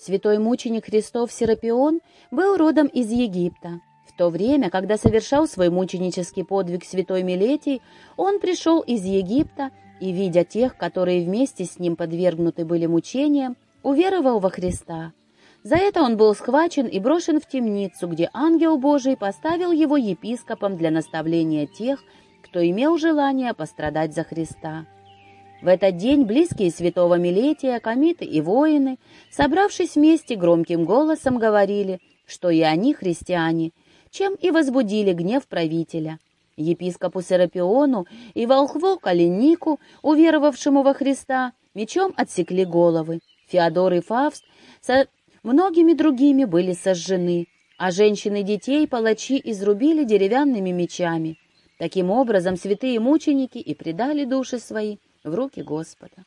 Святой мученик Христов Серапион был родом из Египта. В то время, когда совершал свой мученический подвиг святой Милетий, он пришел из Египта и, видя тех, которые вместе с ним подвергнуты были мучениям, уверовал во Христа. За это он был схвачен и брошен в темницу, где ангел Божий поставил его епископом для наставления тех, кто имел желание пострадать за Христа. В этот день близкие святого Милетия, комиты и воины, собравшись вместе, громким голосом говорили, что и они христиане, чем и возбудили гнев правителя. Епископу Серапиону и волхву Калинику, уверовавшему во Христа, мечом отсекли головы. Феодор и Фавст со многими другими были сожжены, а женщины детей палачи изрубили деревянными мечами. Таким образом, святые мученики и предали души свои в руки Господа.